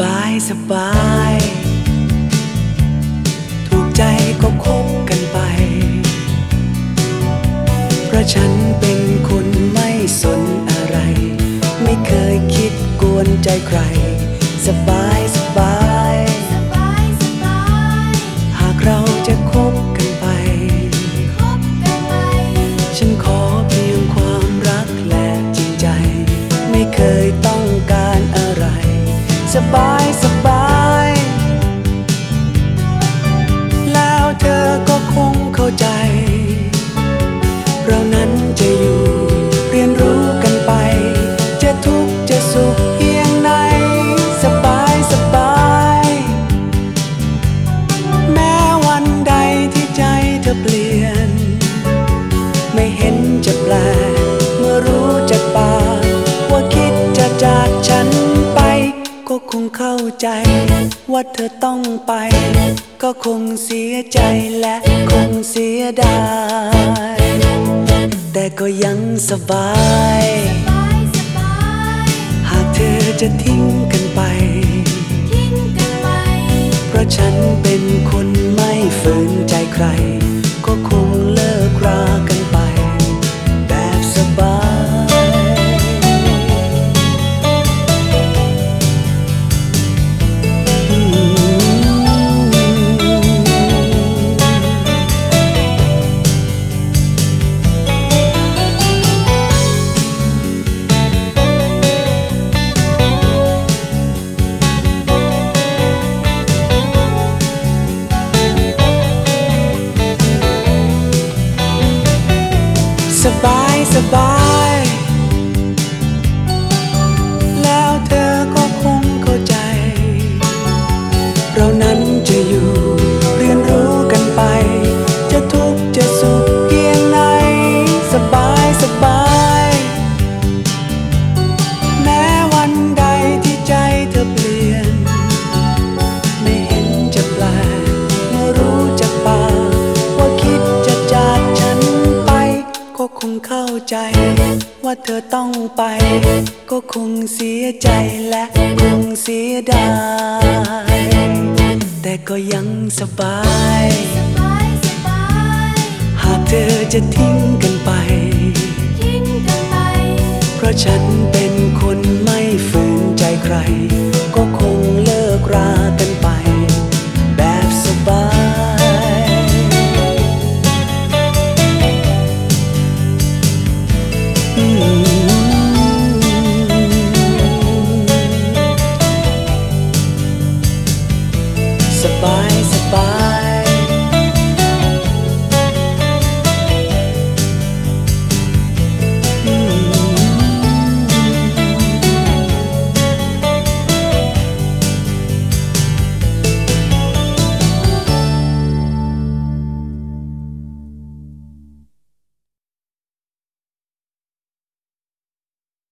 บายสบาย ถูกใจก็คบกันไป เพราะฉันเป็นคนไม่สนอะไร ไม่เคยคิดกวนใจใคร สบาย สบายสบาย แล้วเธอก็คงเข้าใจ เรานั้นจะอยู่เรียนรู้กันไป จะทุกข์จะสุขเพียงไหนสบายสบาย แม้วันใดที่ใจเธอเปลี่ยน ว่าเธอต้องไป ก็คงเสียใจและคงเสียดาย แต่ก็ยังสบาย หากเธอจะทิ้งกันไป เพราะฉันเป็นคนไม่ฝืนใจใคร ก็คง สบายสบาย ใจ ว่าเธอต้องไป ก็คงเสียใจและคงเสียดาย แต่ก็ยังสบายสบายสบายหากเธอจะทิ้งกันไปทิ้งกันไปเพราะฉัน